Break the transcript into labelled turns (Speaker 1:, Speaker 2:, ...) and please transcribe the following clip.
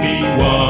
Speaker 1: Be one.